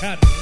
Manhattan.